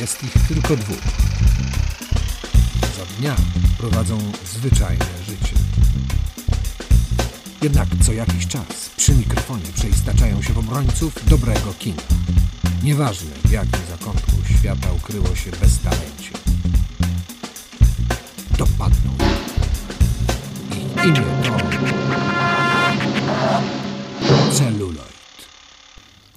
jest ich tylko dwóch. Za dnia prowadzą zwyczajne życie. Jednak co jakiś czas przy mikrofonie przeistaczają się w obrońców dobrego kina. Nieważne w jakim zakątku świata ukryło się beztalencie. Dopadną. Ich imię to...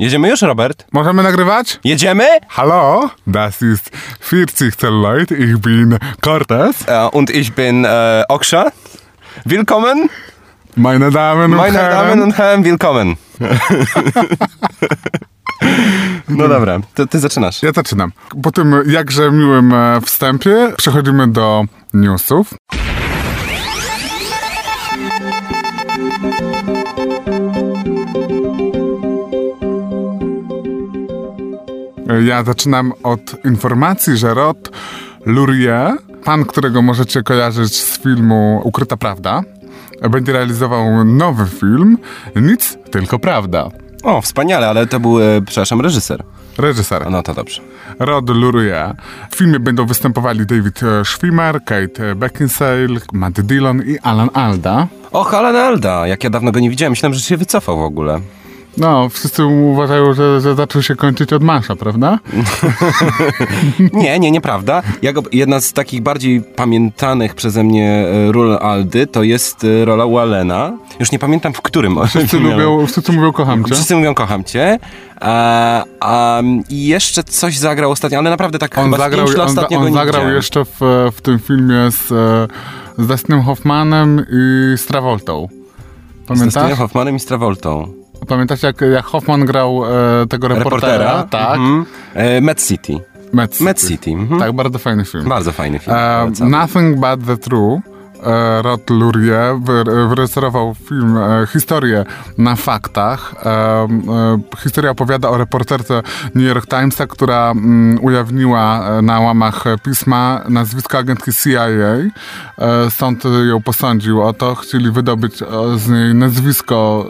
Jedziemy już, Robert? Możemy nagrywać? Jedziemy? Hallo, das ist 40 Celluloid, ich bin Cortez. Äh, und ich bin Oksha. Willkommen, Meine Damen und meine Herren. Damen und Herren, willkommen. no dobra, to ty zaczynasz. Ja zaczynam. Po tym jakże miłym e, wstępie przechodzimy do newsów. Ja zaczynam od informacji, że Rod Lurie, pan, którego możecie kojarzyć z filmu Ukryta Prawda, będzie realizował nowy film Nic, tylko prawda. O, wspaniale, ale to był, e, przepraszam, reżyser. Reżyser. No to dobrze. Rod Lurie. W filmie będą występowali David Schwimmer, Kate Beckinsale, Matt Dillon i Alan Alda. Och, Alan Alda, jak ja dawno go nie widziałem, myślałem, że się wycofał w ogóle. No, wszyscy uważają, że, że zaczął się kończyć od Masza, prawda? Nie, nie, nieprawda. Ja go, jedna z takich bardziej pamiętanych przeze mnie e, ról Aldy to jest e, rola Wallena. Już nie pamiętam w którym. Wszyscy, lubią, wszyscy mówią kocham cię. Wszyscy mówią kocham cię. A, a, I jeszcze coś zagrał ostatnio, ale naprawdę tak On chyba z zagrał, lat on, on nie zagrał jeszcze w, w tym filmie z, e, z Dustinem Hoffmanem i z Travoltą. Z Pamiętasz? Dustinem Hoffmanem i z Pamiętasz, jak, jak Hoffman grał e, tego reportera? Tak. Mhm. E, Mad City. Mad City. Mad City. Mhm. Tak, bardzo fajny film. Bardzo fajny film. E. Nothing But The True. E, Rod Lurie wy- wyreżyserował film e, Historię na faktach. E, historia opowiada o reporterce New York Timesa, która mm, ujawniła na łamach pisma nazwisko agentki CIA. Sąd ją posądził o to. Chcieli wydobyć z niej nazwisko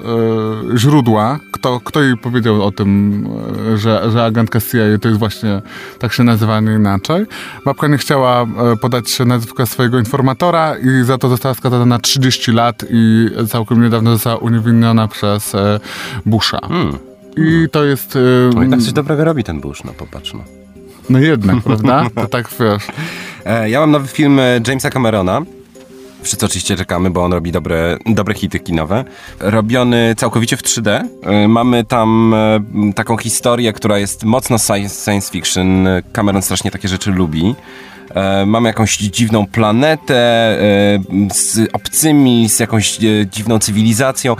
źródła. Kto, kto jej powiedział o tym, e, że, że agentka CIA to jest właśnie, tak się nazywa, nie inaczej. Babka nie chciała e, podać nazwiska swojego informatora i za to została skazana na 30 lat i całkiem niedawno została uniewinniona przez e, Busha. I to jest... No i tak coś dobrego robi ten Bush, no popatrz no. No jednak, prawda? To tak wiesz. Ja mam nowy film Jamesa Camerona. Wszyscy oczywiście czekamy, bo on robi dobre, dobre hity kinowe. Robiony całkowicie w 3D. E, Mamy tam m, taką historię, która jest mocno science, fiction. Cameron strasznie takie rzeczy lubi. E, Mamy jakąś dziwną planetę e, z obcymi, z jakąś e, dziwną cywilizacją.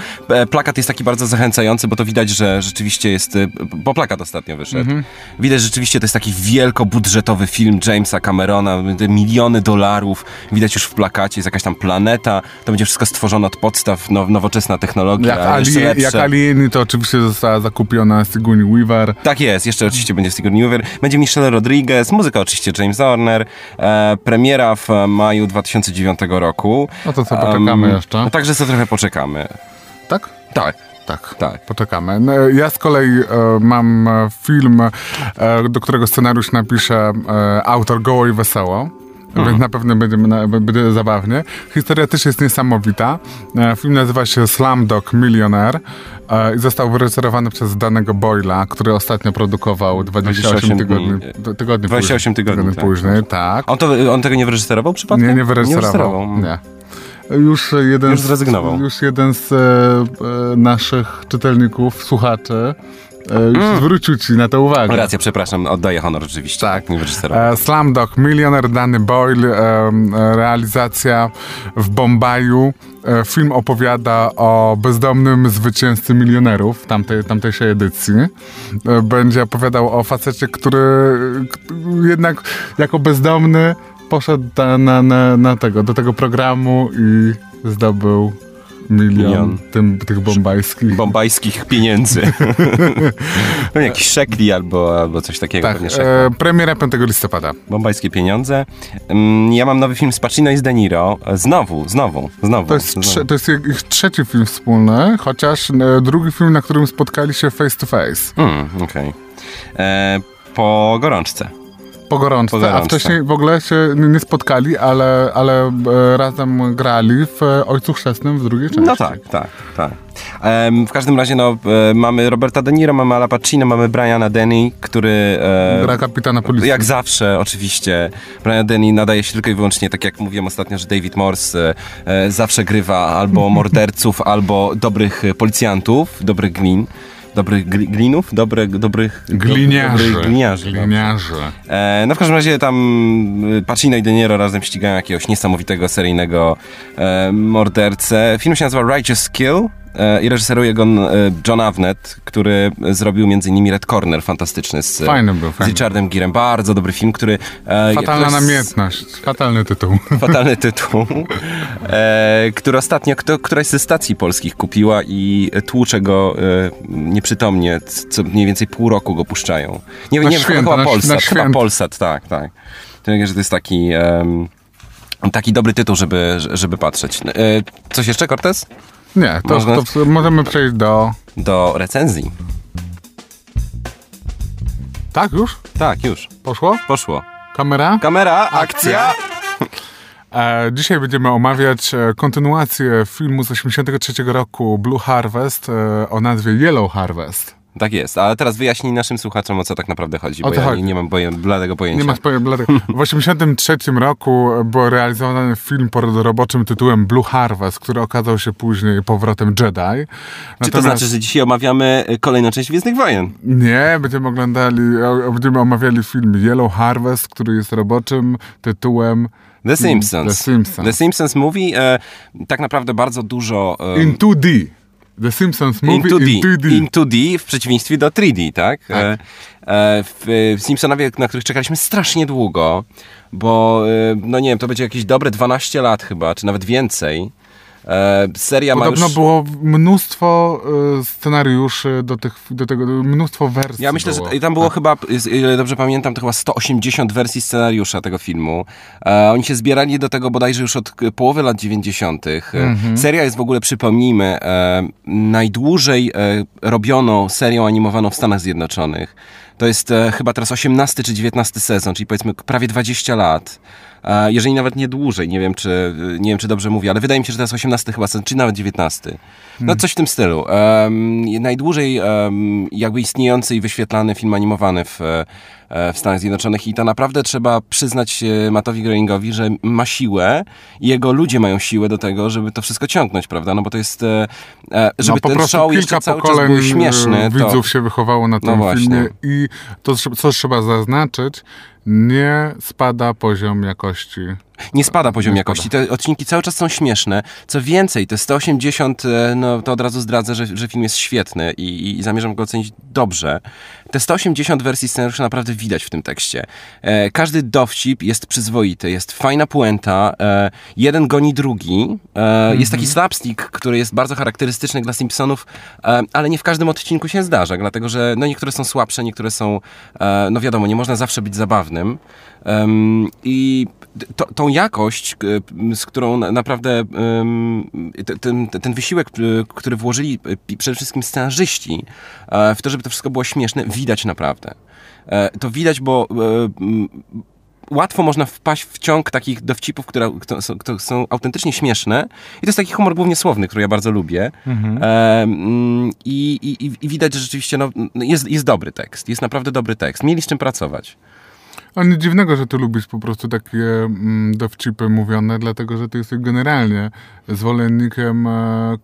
Plakat jest taki bardzo zachęcający, bo to widać, że rzeczywiście jest. Bo plakat ostatnio wyszedł. Widać, że rzeczywiście to jest taki wielkobudżetowy film Jamesa Camerona, miliony dolarów. Widać już w plakacie, jest jakaś tam planeta. To będzie wszystko stworzone od podstaw, now, nowoczesna technologia. Jak, jeszcze ali, lepsze. jak Alieni, to oczywiście została zakupiona Sigourney Weaver. Tak jest, jeszcze oczywiście będzie Sigourney Weaver, będzie Michelle Rodriguez, muzyka oczywiście James Horner, e, premiera w maju 2009 roku. No to co, poczekamy Em, jeszcze. No także co trochę poczekamy. Tak? Tak, Tak. tak. Poczekamy. No, Ja z kolei e, mam e, film, e, do którego scenariusz napisze e, autor Goło i Wesoło. Więc na pewno będzie, na, będzie zabawnie. Historia też jest niesamowita. E, Film nazywa się Slumdog Millionaire e, i został wyreżyserowany przez danego Boyla, który ostatnio produkował 28, 28 tygodni, dni. ty- tygodni 28 później, tygodni, tak. później. Tak. On, to, on tego nie wyreżyserował przypadkiem? Nie, nie wyreżyserował. Nie. Nie. Już jeden, Już z- zrezygnował. już jeden z e, e, naszych czytelników, słuchaczy, e, już zwrócił ci na to uwagę. Racja, przepraszam, oddaję honor rzeczywiście. Tak. Nie. E, Slumdog Millionaire, Danny Boyle, e, e, realizacja w Bombaju. E, film opowiada o bezdomnym zwycięzcy milionerów tamtej, tamtejszej edycji. E, będzie opowiadał o facecie, który jednak jako bezdomny poszedł na, na, na tego, do tego programu i zdobył milion. Tym, tych bombajskich. Bombajskich pieniędzy. No, Jakiś szekli albo, albo coś takiego. tak, e, premiera 5 listopada. Bombajskie pieniądze. Mm, Ja mam nowy film z Pacino i z De Niro. E, Znowu, znowu, znowu. To jest, znowu. to jest ich trzeci film wspólny, chociaż e, drugi film, na którym spotkali się face to face. Mm, okej. E, Po gorączce. Po gorączce, Po gorączce. a wcześniej w ogóle się nie spotkali, ale, ale e, razem grali w e, Ojcu Chrzestnym w drugiej części. No tak, tak, tak. Em, w każdym razie no, e, mamy Roberta De Niro, mamy Ala Pacino, mamy Briana Denny, który... e, Gra kapitana policji. Jak zawsze, oczywiście. Brian Denny nadaje się tylko i wyłącznie, tak jak mówiłem ostatnio, że David Morse e, zawsze grywa albo morderców, albo dobrych policjantów, dobrych glin. Dobrych gli, glinów? Dobrych, dobrych Gliniarzy. Dobrych gliniarzy. Gliniarzy. E, no w każdym razie tam y, Pacino i De Niro razem ścigają jakiegoś niesamowitego seryjnego e, mordercę. Film się nazywa Righteous Kill i reżyseruje go e, John Avnet, który zrobił między innymi Red Corner, fantastyczny z, Fajny był, z fajny. Richardem Girem. Bardzo dobry film, który... E, Fatalna z- namiętność. Fatalny tytuł. Fatalny tytuł, e, który ostatnio kto, któraś ze stacji polskich kupiła i tłucze go e, nieprzytomnie, co mniej więcej pół roku go puszczają. Nie, Na nie święta, chyba na- Polsat, na chyba. Polsat, tak, tak. To że to jest taki, taki dobry tytuł, żeby, żeby patrzeć. E, coś jeszcze, Cortez? Nie, to, Można- to możemy przejść do... Do recenzji. Tak, już? Tak, już. Poszło? Poszło. Kamera? Kamera, akcja! E, dzisiaj będziemy omawiać e, kontynuację filmu z 83 roku Blue Harvest e, o nazwie Yellow Harvest. Tak jest, ale teraz wyjaśnij naszym słuchaczom, o co tak naprawdę chodzi, O bo ja chodzi? Nie, mam boję, bladego pojęcia. Nie ma pojęcia. dlatego- W 83 roku był realizowany film pod roboczym tytułem Blue Harvest, który okazał się później powrotem Jedi. Czy to znaczy, że dzisiaj omawiamy y, kolejną część Gwiezdnych Wojen? Nie, będziemy oglądali, będziemy omawiali film Yellow Harvest, który jest roboczym tytułem The Simpsons. The Simpsons. The Simpsons Movie e, tak naprawdę bardzo dużo... E, In 2D. The Simpsons Movie in 2D, in 2D. in 2D w przeciwieństwie do 3D, tak? Tak. E, e, w, w Simpsonowie, na których czekaliśmy strasznie długo, bo e, no nie wiem, to będzie jakieś dobre 12 lat chyba, czy nawet więcej. E, seria Podobno już... było mnóstwo e, scenariuszy do, tych, do tego, mnóstwo wersji Ja myślę, było. że tam było chyba, z- ile dobrze pamiętam, to chyba 180 wersji scenariusza tego filmu. E, oni się zbierali do tego bodajże już od połowy lat 90. Mhm. E, Seria jest w ogóle, przypomnijmy, e, najdłużej e, robioną serią animowaną w Stanach Zjednoczonych. To jest chyba teraz 18 czy 19 sezon, czyli powiedzmy prawie 20 lat. Jeżeli nawet nie dłużej, nie wiem, czy, nie wiem, czy dobrze mówię, ale wydaje mi się, że to jest 18 chyba czy nawet 19. No coś w tym stylu. Em, najdłużej em, jakby istniejący i wyświetlany film animowany w, e, w Stanach Zjednoczonych i to naprawdę trzeba przyznać e, Mattowi Groeningowi, że ma siłę i jego ludzie mają siłę do tego, żeby to wszystko ciągnąć, prawda? No bo to jest, e, e, żeby no, ten show jeszcze cały czas był śmieszny, e, to... widzów się wychowało na tym właśnie. filmie i to, co trzeba zaznaczyć, nie spada poziom jakości. Nie spada poziom Nie jakości. Te odcinki cały czas są śmieszne. Co więcej, te 180, e, no to od razu zdradzę, że, że film jest świetny i, i zamierzam go ocenić dobrze. Te 180 wersji scenariusza naprawdę widać w tym tekście. E, każdy dowcip jest przyzwoity, jest fajna puenta, e, jeden goni drugi. E, Jest taki slapstick, który jest bardzo charakterystyczny dla Simpsonów, e, ale nie w każdym odcinku się zdarza, dlatego że no, niektóre są słabsze, niektóre są, e, no wiadomo, nie można zawsze być zabawnym. I to, tą jakość, z którą na- naprawdę ten, ten wysiłek, e, który włożyli przede wszystkim scenarzyści w to, żeby to wszystko było śmieszne, widać naprawdę. E, To widać, bo e, łatwo można wpaść w ciąg takich dowcipów, które, są, które są autentycznie śmieszne. I to jest taki humor głównie słowny, który ja bardzo lubię. E, mm, i, i, I widać, że rzeczywiście no, jest, jest dobry tekst. Jest naprawdę dobry tekst. Mieli z czym pracować. A nic dziwnego, że ty lubisz po prostu takie mm, dowcipy mówione, dlatego że ty jesteś generalnie zwolennikiem e,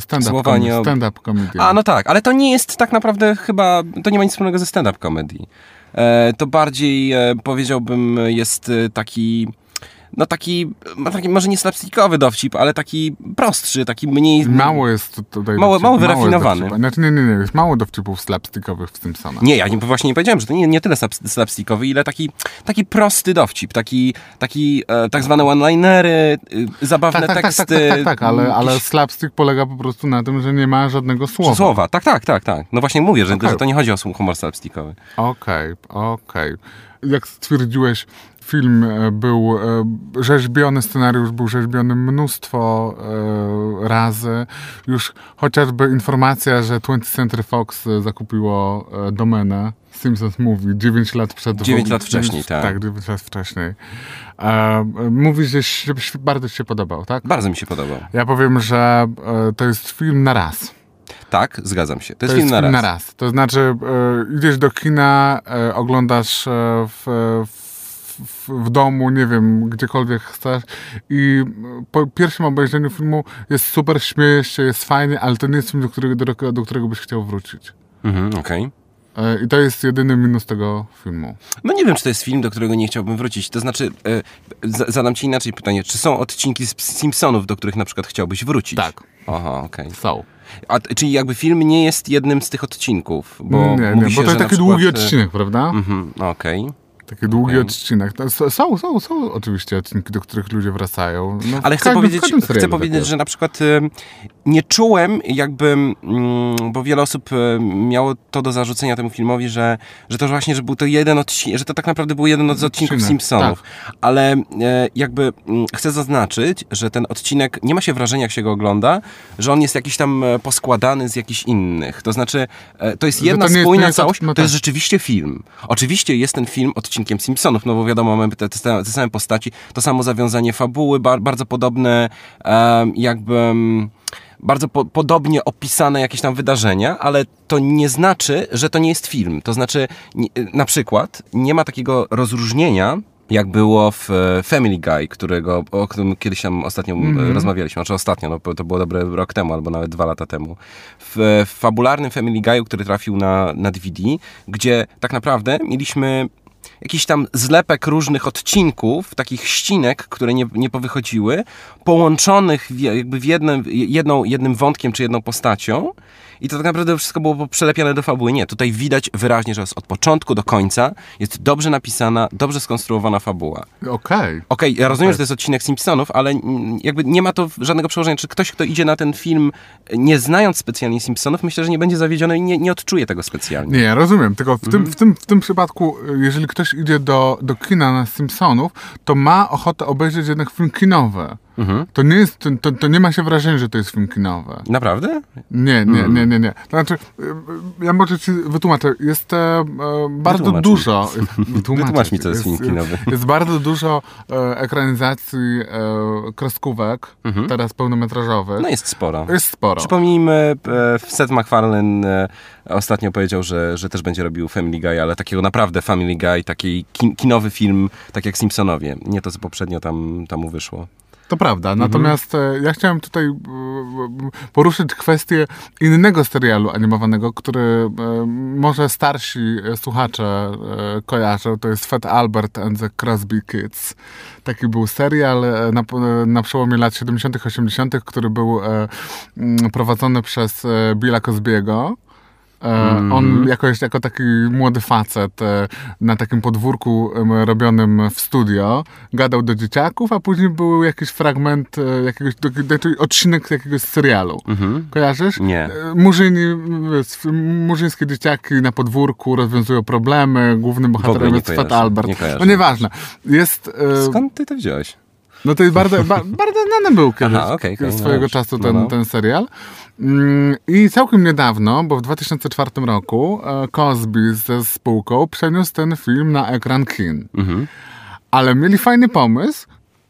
stand-up Słowanie com- o- stand-up comedy. A, no tak, ale to nie jest tak naprawdę chyba, to nie ma nic wspólnego ze stand-up comedy. E, to bardziej, e, powiedziałbym, jest e, taki, no taki, taki może nie slapstickowy dowcip, ale taki prostszy, taki mniej... Mało jest tutaj Mało- mało wyrafinowany. dowcipów. Znaczy nie, nie, nie, jest mało dowcipów slapstickowych w Simpsonach. Nie, ja nie, właśnie nie powiedziałem, że to nie, nie tyle slap- slapstickowy, ile taki, taki prosty dowcip, taki, taki e, tak zwane one-linery, y, zabawne Tak, tak, tak, teksty. tak, tak, tak, tak, ale, ale jakieś slapstick polega po prostu na tym, że nie ma żadnego słowa. Słowa, tak, tak, tak, tak. No właśnie mówię, że, Okej. że to nie chodzi o humor slapstickowy. Okej, okej. Jak stwierdziłeś, film e, był e, rzeźbiony, scenariusz był rzeźbiony mnóstwo e, razy. Już chociażby informacja, że 20th Century Fox zakupiło domenę Simpsons Movie 9 lat przed... 9 lat wcześniej, tak. Tak, 9 lat wcześniej. E, Mówisz, że się, bardzo ci się podobał, tak? Bardzo mi się podobał. Ja powiem, że to jest film na raz. Tak, zgadzam się. To jest To film na raz. To znaczy, e, idziesz do kina, e, oglądasz e, w, w, w domu, nie wiem, gdziekolwiek chcesz i po pierwszym obejrzeniu filmu jest super, śmiejesz się, jest fajnie, ale to nie jest film, do którego, do, do którego byś chciał wrócić. Mhm, okej. E, I to jest jedyny minus tego filmu. No nie wiem, czy to jest film, do którego nie chciałbym wrócić. To znaczy, e, zadam ci inaczej pytanie. Czy są odcinki z Simpsonów, do których na przykład chciałbyś wrócić? Tak. Aha, okej. Są. A Czyli jakby film nie jest jednym z tych odcinków, bo nie, nie, bo to jest taki długi przykład, e, odcinek, prawda? Mhm, okej. Taki długi Okej. odcinek. To s- Są, są, są oczywiście odcinki, do których ludzie wracają. No, Ale chcę każdym- powiedzieć, chcę tak powiedzieć jest. że na przykład nie czułem jakby, mm, bo wiele osób miało to do zarzucenia temu filmowi, że, że to właśnie, że był to jeden odcinek, że to tak naprawdę był jeden z odcinków Odcinek, Simpsonów. tak. Ale jakby mm, chcę zaznaczyć, że ten odcinek, nie ma się wrażenia jak się go ogląda, że on jest jakiś tam e, poskładany z jakichś innych. To znaczy, e, to jest jedna to spójna jest- całość, no to tak. jest rzeczywiście film. Oczywiście jest ten film odcinkiem Simpsonów, no bo wiadomo, mamy te, te, te same postaci, to samo zawiązanie fabuły, bar, bardzo podobne em, jakby... Bardzo po, podobnie opisane jakieś tam wydarzenia, ale to nie znaczy, że to nie jest film. To znaczy, nie, na przykład, nie ma takiego rozróżnienia, jak było w e, Family Guy, którego, o którym kiedyś tam ostatnio mm rozmawialiśmy. Znaczy ostatnio, no, to było dobry rok temu, albo nawet dwa lata temu. W, e, w fabularnym Family Guy'u, który trafił na, na DVD, gdzie tak naprawdę mieliśmy jakiś tam zlepek różnych odcinków, takich ścinek, które nie, nie powychodziły, połączonych w, jakby w jednym, jedną, jednym wątkiem czy jedną postacią. I to tak naprawdę wszystko było przelepiane do fabuły. Nie, tutaj widać wyraźnie, że jest od początku do końca jest dobrze napisana, dobrze skonstruowana fabuła. Okej. Okej, ja rozumiem, że to jest odcinek Simpsonów, ale jakby nie ma to żadnego przełożenia. Czy ktoś, kto idzie na ten film, nie znając specjalnie Simpsonów, myślę, że nie będzie zawiedziony i nie, nie odczuje tego specjalnie. Nie, rozumiem. Tylko w, Mhm. tym, w, tym, w tym przypadku, y, jeżeli ktoś idzie do, do kina na Simpsonów, to ma ochotę obejrzeć jednak film kinowy. Mhm. To, nie jest, to, to nie ma się wrażenia, że to jest film kinowy. Naprawdę? Nie, nie, nie, nie, nie. To znaczy, ja może ci wytłumaczę. Jest e, e, bardzo Wytłumacz mi. dużo... Wytłumaczę Wytłumacz mi, ci. co jest film kinowy. Jest bardzo dużo e, ekranizacji e, kreskówek, teraz pełnometrażowych. No jest sporo. Jest sporo. Przypomnijmy, e, Seth MacFarlane e, ostatnio powiedział, że, że też będzie robił Family Guy, ale takiego naprawdę Family Guy, taki kin, kinowy film, tak jak Simpsonowie. Nie to, co poprzednio tam, tam mu wyszło. To prawda, Mhm. natomiast e, ja chciałem tutaj e, e, poruszyć kwestię innego serialu animowanego, który może starsi słuchacze kojarzą. To jest Fat Albert and the Crosby Kids. Taki był serial na, na przełomie lat 70., 80., który był prowadzony przez Billa Cosbiego. E, On jakoś jako taki młody facet e, na takim podwórku robionym w studio gadał do dzieciaków, a później był jakiś fragment, e, jakiegoś, znaczy odcinek jakiegoś serialu. Kojarzysz? Nie. Murzyni, murzyńskie dzieciaki na podwórku rozwiązują problemy, głównym bohaterem jest Fat Albert. nie kojarzę. no nieważne. Jest... Skąd ty to wziąłeś? no to jest bardzo, ba, bardzo znany był kiedyś, Aha, okej, no swojego dobrze. czasu No, ten, no. ten serial. Mm, I całkiem niedawno, bo w 2004 roku e, Cosby ze spółką przeniósł ten film na ekran kin. Mhm. Ale mieli fajny pomysł,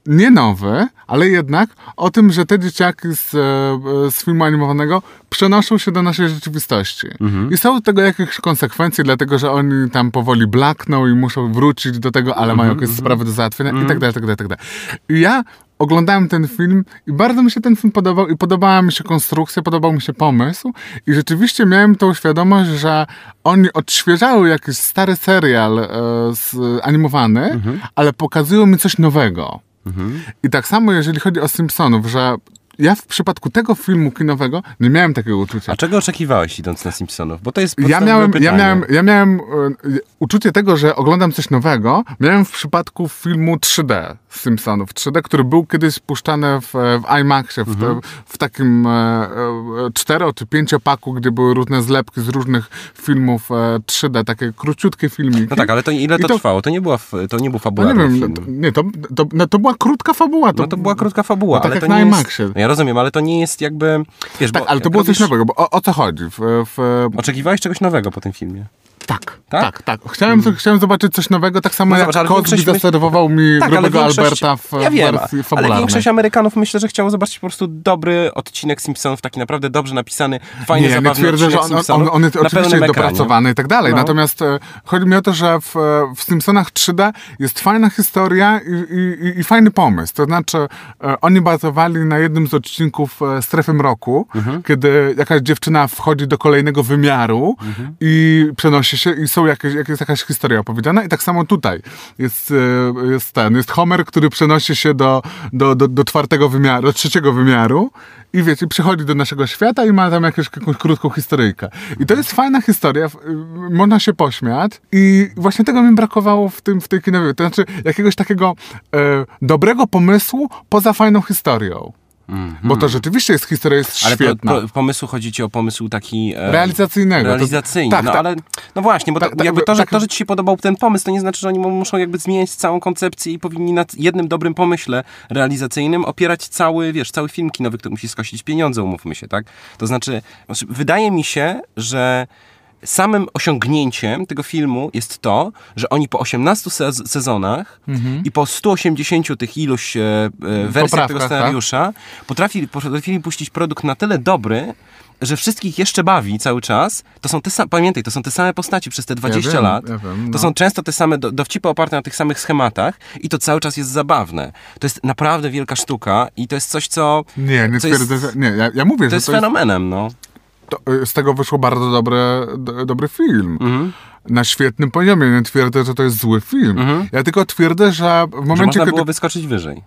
nie nowy, ale jednak o tym, że te dzieciaki z, e, z filmu animowanego przenoszą się do naszej rzeczywistości. I są tego jakieś konsekwencje, dlatego że oni tam powoli blakną i muszą wrócić do tego, ale mają jakieś sprawy do załatwienia i tak dalej, tak dalej, tak dalej. I ja oglądałem ten film i bardzo mi się ten film podobał i podobała mi się konstrukcja, podobał mi się pomysł i rzeczywiście miałem tą świadomość, że oni odświeżały jakiś stary serial e, z, animowany, ale pokazują mi coś nowego. I tak samo jeżeli chodzi o Simpsonów, że ja w przypadku tego filmu kinowego nie miałem takiego uczucia. A czego oczekiwałeś idąc na Simpsonów? Bo to jest Ja miałem, ja miałem, ja miałem e, uczucie tego, że oglądam coś nowego, miałem w przypadku filmu 3D z Simpsonów 3D, który był kiedyś puszczany w, w IMAXie, w, Mhm. w takim e, e, cztero czy pięciopaku, gdzie były różne zlepki z różnych filmów e, 3D, takie króciutkie filmiki. No tak, ale to ile to, to- trwało? To nie, była, to nie był No fabularny nie film. wiem, nie, to, to, no, to była krótka fabuła. To, No to była krótka fabuła, no tak ale jak to na nie IMAXie. jest... No ja rozumiem, ale to nie jest jakby... Wiesz, Tak, bo ale to było coś robisz- nowego, bo o, o co chodzi? W, w, Oczekiwałeś czegoś nowego po tym filmie? Tak, Tak? tak, tak. Chciałem, chciałem zobaczyć coś nowego, tak samo No jak zobacz, ale Cosby myśl- zaserwował mi Tak, ale grubego Alberta w, ja wiem, wersji ale fabularnej. większość Amerykanów myślę, że chciało zobaczyć po prostu dobry odcinek Simpsonów, taki naprawdę dobrze napisany, fajny, nie, ja nie zabawny twierdzę, że on, on, on jest oczywiście jest dopracowany i tak dalej. No. Natomiast e, chodzi mi o to, że w, e, w Simpsonach 3D jest fajna historia i, i, i, i fajny pomysł. To znaczy, e, oni bazowali na jednym z odcinków e, Strefy Mroku, Mhm. kiedy jakaś dziewczyna wchodzi do kolejnego wymiaru Mhm. i przenosi się i są jakieś, jak jest jakaś historia opowiedziana i tak samo tutaj jest, e, jest ten, jest Homer, który przenosi się do, do, do, do czwartego wymiaru, do trzeciego wymiaru i wiecie, przychodzi do naszego świata i ma tam jakąś, jakąś krótką historyjkę. I to jest fajna historia, y, można się pośmiać i właśnie tego mi brakowało w, tym, w tej kinowej. To znaczy jakiegoś takiego e, dobrego pomysłu poza fajną historią. Bo to rzeczywiście jest historia jest Ale świetna. po, po, pomysł chodzi ci o pomysł taki... e, Realizacyjnego. To- Realizacyjny, tak, no tak. ale... No właśnie, bo Tak, to, tak, jakby to że, tak. to, że ci się podobał ten pomysł, to nie znaczy, że oni mu- muszą jakby zmieniać całą koncepcję i powinni na jednym dobrym pomyśle realizacyjnym opierać cały, wiesz, cały film kinowy, który musi skosić pieniądze, umówmy się, tak? To znaczy, znaczy wydaje mi się, że samym osiągnięciem tego filmu jest to, że oni po 18 sez- sezonach i po 180 tych iluś e, e, wersjach tego tak? scenariusza potrafili, potrafili puścić produkt na tyle dobry, że wszystkich jeszcze bawi cały czas. To są te same, pamiętaj, to są te same postaci przez te 20 wiem, lat. ja wiem, To no. są często te same do, dowcipy oparte na tych samych schematach i to cały czas jest zabawne. To jest naprawdę wielka sztuka i to jest coś, co, Nie, nie co jest, twierdzę, że... Nie, ja, ja mówię, to że jest to jest, fenomenem, no. To, y, z tego wyszło bardzo dobre, do, dobry film. Mhm. Na świetnym poziomie. Nie twierdzę, że to jest zły film. Ja tylko twierdzę, że w Że momencie, można kiedy... było wyskoczyć wyżej.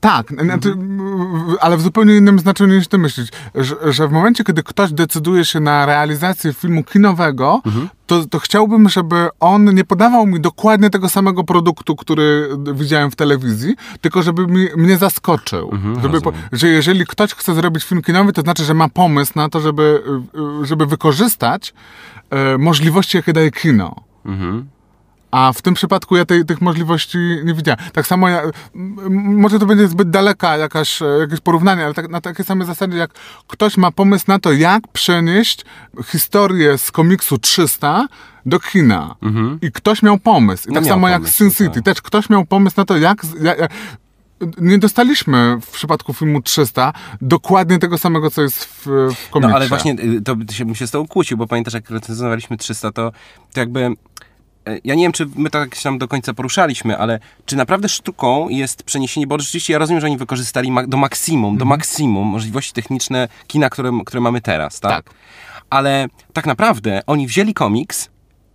Tak, znaczy, m, ale w zupełnie innym znaczeniu niż ty myślisz. Że, że w momencie, kiedy ktoś decyduje się na realizację filmu kinowego, to, to chciałbym, żeby on nie podawał mi dokładnie tego samego produktu, który widziałem w telewizji, tylko żeby mi, mnie zaskoczył. żeby po, że jeżeli ktoś chce zrobić film kinowy, to znaczy, że ma pomysł na to, żeby, y, y, żeby wykorzystać e, możliwości, jakie daje kino. A w tym przypadku ja tej, tych możliwości nie widziałem. Tak samo ja, może to będzie zbyt daleka jakaś, e, jakieś porównanie, ale tak, na takiej samej zasadzie, jak ktoś ma pomysł na to, jak przenieść historię z komiksu 300 do kina. I ktoś miał pomysł. I No tak samo jak pomysł, Sin City. tak. Też ktoś miał pomysł na to, jak... jak, jak nie dostaliśmy w przypadku filmu 300 dokładnie tego samego, co jest w, w komiksie. No ale właśnie y, to się, bym się z tobą kłócił, bo pamiętasz, jak recenzowaliśmy 300, to, to jakby... y, Ja nie wiem, czy my tak się tam do końca poruszaliśmy, ale czy naprawdę sztuką jest przeniesienie, bo rzeczywiście ja rozumiem, że oni wykorzystali do maksimum, do maksimum możliwości techniczne kina, które, które mamy teraz, tak? Tak. Ale tak naprawdę oni wzięli komiks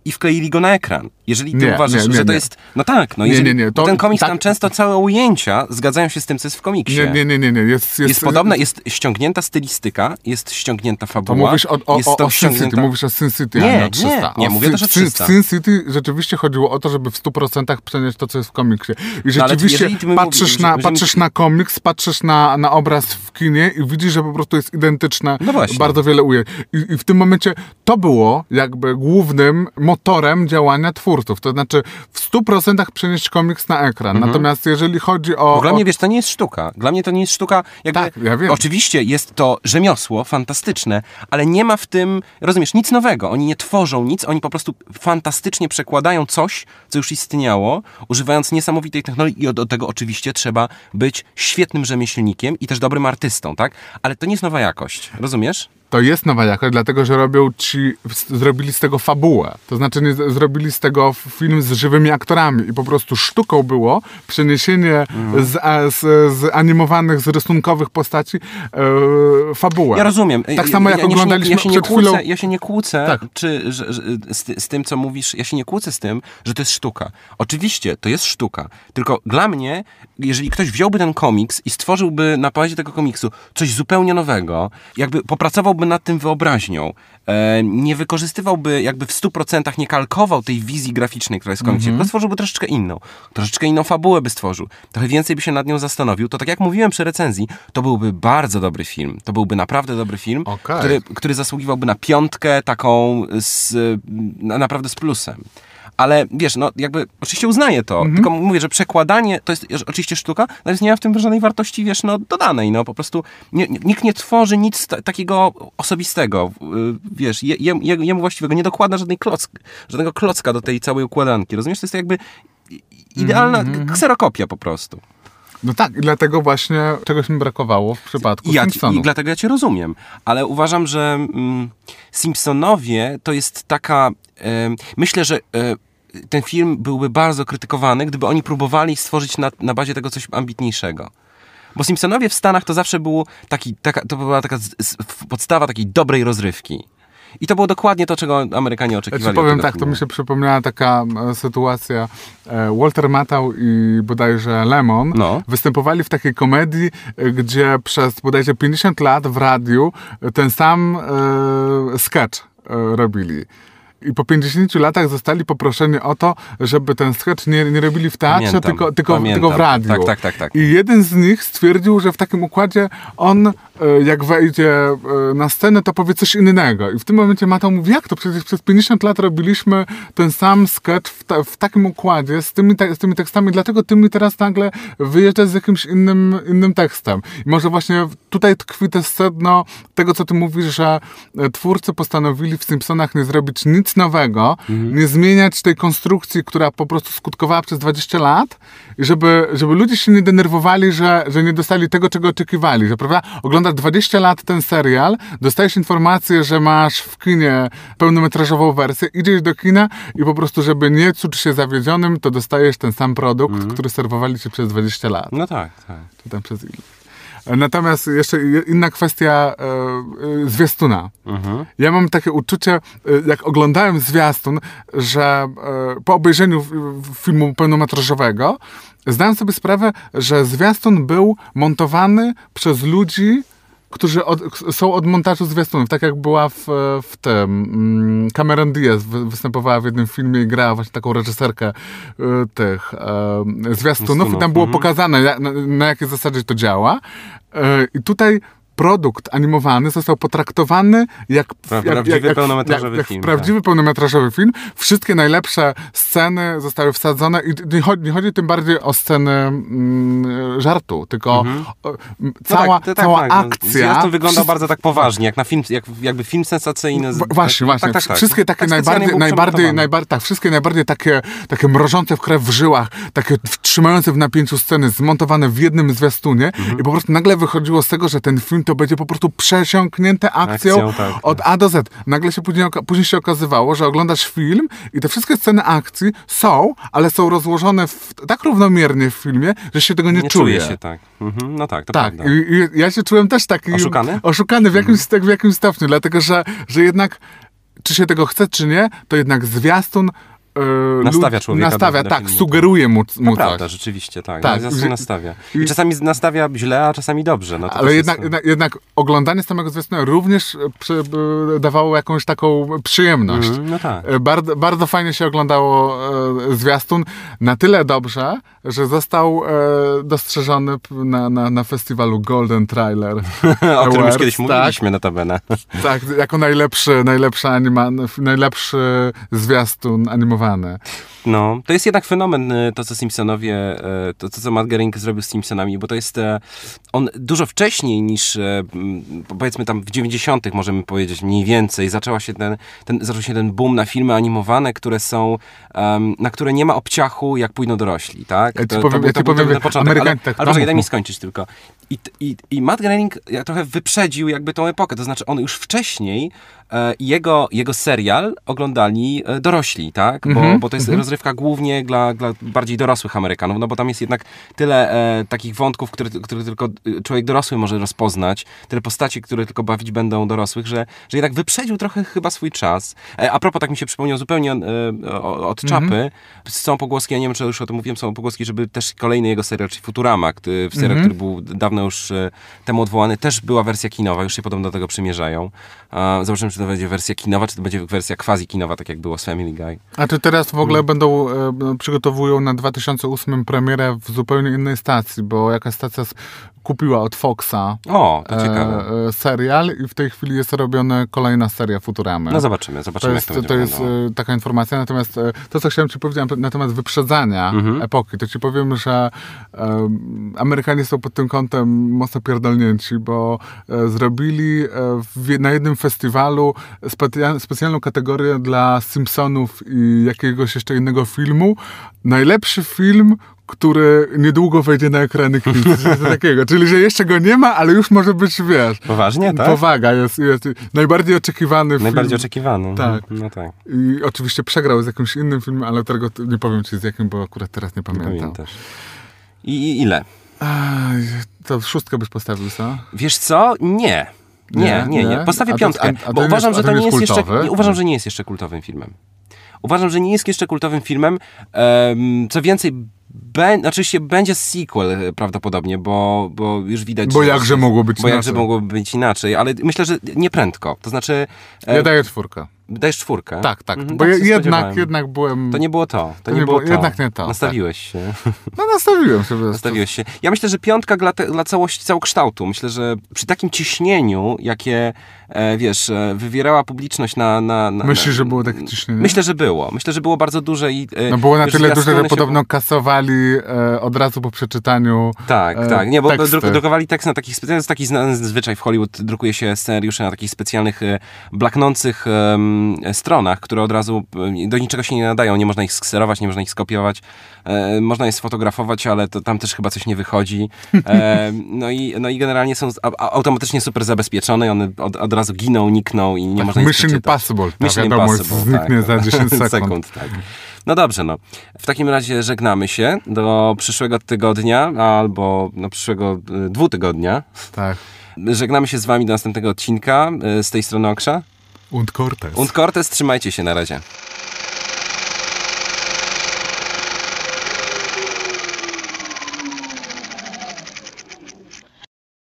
i wkleili go na ekran. Jeżeli ty Nie, uważasz, nie, nie, że to nie. jest... No tak, no Nie, jeżeli, nie, nie, bo to- ten komiks, tak- tam często całe ujęcia zgadzają się z tym, co jest w komiksie. Nie, nie, nie, nie. nie. Jest, jest, Jest podobna, jest ściągnięta stylistyka, jest ściągnięta To fabuła. mówisz o, o, jest o, to o Sin City, mówisz o Sin City, Nie, a nie o nie, 300. nie, o mówię też o Sin- 300. W Sin City rzeczywiście chodziło o to, żeby w 100% przenieść to, co jest w komiksie. I No, rzeczywiście mi patrzysz, na, mi- patrzysz na komiks, patrzysz na, na obraz w kinie i widzisz, że po prostu jest identyczne. No właśnie. Bardzo wiele ujęć. I, I w tym momencie to było jakby głównym motorem działania twórców. To znaczy w 100% przenieść komiks na ekran. Natomiast jeżeli chodzi o... Bo dla mnie, wiesz, to nie jest sztuka. Dla mnie to nie jest sztuka. Jakby, Tak, ja wiem. Oczywiście jest to rzemiosło fantastyczne, ale nie ma w tym, rozumiesz, nic nowego. Oni nie tworzą nic, oni po prostu fantastycznie przekładają coś, co już istniało, używając niesamowitej technologii i do tego oczywiście trzeba być świetnym rzemieślnikiem i też dobrym artystą, tak? Ale to nie jest nowa jakość, rozumiesz? To jest nowa jakość, dlatego że robią ci, z- zrobili z tego fabułę. To znaczy nie, z- zrobili z tego film z żywymi aktorami i po prostu sztuką było przeniesienie z, a, z, z animowanych, z rysunkowych postaci e, fabułę. Ja rozumiem. Tak samo jak ja, ja oglądaliśmy się nie, ja się nie przed chwilą... kłócę, Ja się nie kłócę Tak. czy, że, że, z, z tym, co mówisz, ja się nie kłócę z tym, że to jest sztuka. Oczywiście, to jest sztuka. Tylko dla mnie, jeżeli ktoś wziąłby ten komiks i stworzyłby na bazie tego komiksu coś zupełnie nowego, jakby popracowałby pracowałby nad tym wyobraźnią, e, nie wykorzystywałby jakby w 100% nie kalkował tej wizji graficznej, która jest w komiksie, tylko stworzyłby troszeczkę inną. Troszeczkę inną fabułę by stworzył. Trochę więcej by się nad nią zastanowił. To tak jak mówiłem przy recenzji, to byłby bardzo dobry film. To byłby naprawdę dobry film, Okej. który, który zasługiwałby na piątkę taką z, na, naprawdę z plusem. Ale wiesz, no jakby oczywiście uznaję to, Mhm. tylko mówię, że przekładanie to jest oczywiście sztuka, natomiast nie ma w tym żadnej wartości, wiesz, no dodanej, no po prostu nie, nikt nie tworzy nic ta, takiego osobistego, yy, wiesz, je, je, je- jemu właściwego, nie dokłada żadnej klock, żadnego klocka do tej całej układanki, rozumiesz? To jest jakby idealna Mhm, kserokopia po prostu. No tak, dlatego właśnie czegoś mi brakowało w przypadku ja, Simpsonów. I dlatego ja cię rozumiem. Ale uważam, że mm, Simpsonowie to jest taka. Myślę, że e, ten film byłby bardzo krytykowany, gdyby oni próbowali stworzyć na, na bazie tego coś ambitniejszego. Bo Simpsonowie w Stanach to zawsze był taki, taka, to była taka z, z, podstawa takiej dobrej rozrywki. I to było dokładnie to, czego Amerykanie Ja oczekiwali. ci od powiem tak, to filmu. mi się przypomniała taka e, sytuacja. E, Walter Matthau i bodajże Lemon No. występowali w takiej komedii, gdzie przez bodajże 50 lat w radiu ten sam e, sketch robili. I po 50 latach zostali poproszeni o to, żeby ten sketch nie, nie robili w teatrze, Pamiętam, tylko, tylko, pamiętam. tylko w radiu. Tak, tak, tak, tak. I jeden z nich stwierdził, że w takim układzie on, e, jak wejdzie e, na scenę, to powie coś innego. I w tym momencie Matał mówi, jak to? Przecież przez 50 lat robiliśmy ten sam sketch w, ta, w takim układzie, z tymi, te, z tymi tekstami, dlatego ty mi teraz nagle wyjeżdżasz z jakimś innym, innym tekstem. I może właśnie tutaj tkwi też sedno tego, co ty mówisz, że twórcy postanowili w Simpsonach nie zrobić nic nowego, nie zmieniać tej konstrukcji, która po prostu skutkowała przez 20 lat, i żeby, żeby ludzie się nie denerwowali, że, że nie dostali tego, czego oczekiwali, że prawda, oglądasz 20 lat ten serial, dostajesz informację, że masz w kinie pełnometrażową wersję, idziesz do kina i po prostu, żeby nie czuć się zawiedzionym, to dostajesz ten sam produkt, który serwowali ci przez 20 lat, No tak, tak. czy tam przez ile. Natomiast jeszcze inna kwestia e, e, zwiastuna. Ja mam takie uczucie, e, jak oglądałem zwiastun, że e, po obejrzeniu filmu pełnometrażowego zdałem sobie sprawę, że zwiastun był montowany przez ludzi, którzy od, są od montażu zwiastunów, tak jak była w, w tym. mm, Cameron Diaz wy- występowała w jednym filmie i grała właśnie taką reżyserkę e, tych e, zwiastunów i tam było pokazane, ja- na, na jakiej zasadzie to działa. E, I tutaj produkt animowany został potraktowany jak, Pra- jak, prawdziwy jak, pełnometrażowy jak, jak film, prawdziwy pełnometrażowy film. Wszystkie najlepsze sceny zostały wsadzone i nie chodzi, nie chodzi tym bardziej o sceny mm, żartu, tylko o, m, No cała, tak, to tak, cała tak, no. akcja. Zwiastun wygląda bardzo tak poważnie, jak na film, jak, jakby film sensacyjny. z- Właśnie, właśnie. Tak, tak, tak. Wszystkie takie Tak najbardziej, najbardziej, najbardziej, tak, wszystkie najbardziej takie, takie mrożące w krew w żyłach, takie trzymające w napięciu sceny, zmontowane w jednym zwiastunie Mhm. i po prostu nagle wychodziło z tego, że ten film to będzie po prostu przesiąknięte akcją, Akcją, tak. od A do Z. Nagle się później, później się okazywało, że oglądasz film i te wszystkie sceny akcji są, ale są rozłożone w, tak równomiernie w filmie, że się tego nie, Nie czuje. się tak. Mhm, no tak, to Tak, prawda. i, i ja się czułem też taki... Oszukany? Oszukany w jakimś, tak, w jakimś stopniu, dlatego że, że jednak, czy się tego chce, czy nie, to jednak zwiastun... e, Nastawia człowieka Nastawia, do- do tak, filmu. sugeruje mu, mu To prawda, coś. rzeczywiście, tak. Tak, zwiastun nastawia. I czasami nastawia źle, a czasami dobrze. No Ale jednak, jest- jednak, jednak oglądanie samego zwiastuna również e, przy, dawało jakąś taką przyjemność. Mhm, no tak. E, Bardzo, bardzo fajnie się oglądało e, zwiastun. Na tyle dobrze, że został e, dostrzeżony na, na, na festiwalu Golden Trailer. o którym już kiedyś tak. mówiliśmy notabene. Tak, jako najlepszy, najlepszy, anima, najlepszy zwiastun animowany zaplanowane. No, to jest jednak fenomen, y, to co Simpsonowie, e, to, to co Matt Groening zrobił z Simpsonami, bo to jest e, on dużo wcześniej niż powiedzmy tam w 90. możemy powiedzieć mniej więcej, zaczęła się ten, ten, zaczął się ten boom na filmy animowane, które są, em, na które nie ma obciachu jak pójdą dorośli, tak? Ja To- to powiem- był- ja to był powiem, ten początek, ale, Amerykanie- tak, ale poczekaj, daj mi skończyć tylko. I, i, I Matt Groening trochę wyprzedził jakby tą epokę, to znaczy on już wcześniej e, jego, jego serial oglądali e, dorośli, tak? Bo, Mhm, bo to jest rozrywka głównie dla, dla bardziej dorosłych Amerykanów, no bo tam jest jednak tyle e, takich wątków, które, które tylko y, człowiek dorosły może rozpoznać, tyle postaci, które tylko bawić będą dorosłych, że, że jednak wyprzedził trochę chyba swój czas. E, a propos, tak mi się przypomniał zupełnie e, o- od czapy, są pogłoski, ja nie wiem, czy już o tym mówiłem, są pogłoski, żeby też kolejny jego serial, czyli Futurama, który, serial, który był dawno już e, temu odwołany, też była wersja kinowa, już się podobno do tego przymierzają. A zobaczymy, czy to będzie wersja kinowa, czy to będzie wersja quasi-kinowa, tak jak było z Family Guy. A czy teraz w ogóle będą, e, przygotowują na 2008 premierę w zupełnie innej stacji, bo jakaś stacja kupiła od Foxa O, to ciekawe. e, e, serial i w tej chwili jest robiona kolejna seria Futuramy. No zobaczymy, To zobaczymy, jest, jak to to jest taka informacja, natomiast to, co chciałem ci powiedzieć na temat wyprzedzania Mhm. epoki, to ci powiem, że Amerykanie są pod tym kątem mocno pierdolnięci, bo zrobili w, na jednym festiwalu specja, specjalną kategorię dla Simpsonów i jakiegoś jeszcze innego filmu. Najlepszy film, który niedługo wejdzie na ekrany kin. Takiego. Czyli, że jeszcze go nie ma, ale już może być, wiesz, Poważnie, tak? Powaga jest, jest najbardziej oczekiwany Najbardziej film. oczekiwany. Tak. No tak, I oczywiście przegrał z jakimś innym filmem, ale którego t- nie powiem ci z jakim, bo akurat teraz nie nie pamiętam. pamiętasz. I, I ile? Aj, to szóstkę byś postawił, co? Wiesz co? Nie. Nie, Nie? nie, nie. Nie? Postawię piątkę, a- a bo uważam, jest- że to nie jest jest jeszcze, nie, uważam, że nie jest jeszcze kultowym filmem. Uważam, że nie jest jeszcze kultowym filmem. Em, co więcej, Bę, oczywiście będzie sequel e, prawdopodobnie, bo, bo już widać... Bo że- jakże mogło być Bo jakże inaczej. mogłoby być inaczej, ale myślę, że nie prędko. To znaczy... e, Ja daję czwórkę. Dajesz czwórkę? Tak, tak. Mhm, bo tak jednak, jednak byłem... To nie było to. To, nie nie było było- to. jednak nie to, tak. Nastawiłeś się. No nastawiłem się. Nastawiłeś się. Ja myślę, że piątka dla, te, dla całości, całokształtu. Myślę, że przy takim ciśnieniu, jakie, wiesz, e, wywierała publiczność na... na, na Myślisz, na, że było takie ciśnienie? Myślę, że było. Myślę, że było bardzo duże i... e, No było na tyle duże, że się- podobno kasowali e, od razu po przeczytaniu Tak, e, tak. Nie, bo teksty. druk, drukowali tekst na takich specjalnych, jest taki znany zwyczaj w Hollywood, drukuje się scenariusze na takich specjalnych, e, blaknących stronach, które od razu e, do niczego się nie nadają, nie można ich skserować, nie można ich skopiować, e, można je sfotografować, ale to tam też chyba coś nie wychodzi. E, no, i, no i generalnie są automatycznie super zabezpieczone i one od, od razu giną, nikną i nie Tak, można ich Mission. Impossible. Tak, Mission wiadomo, Impossible, zniknie tak, za tak. 10 sekund. tak. No dobrze, no. W takim razie żegnamy się do przyszłego tygodnia albo no, przyszłego y, dwutygodnia. Tak. Żegnamy się z wami do następnego odcinka. Y, Z tej strony Oksza. Und Cortez. Und Cortez, trzymajcie się na razie.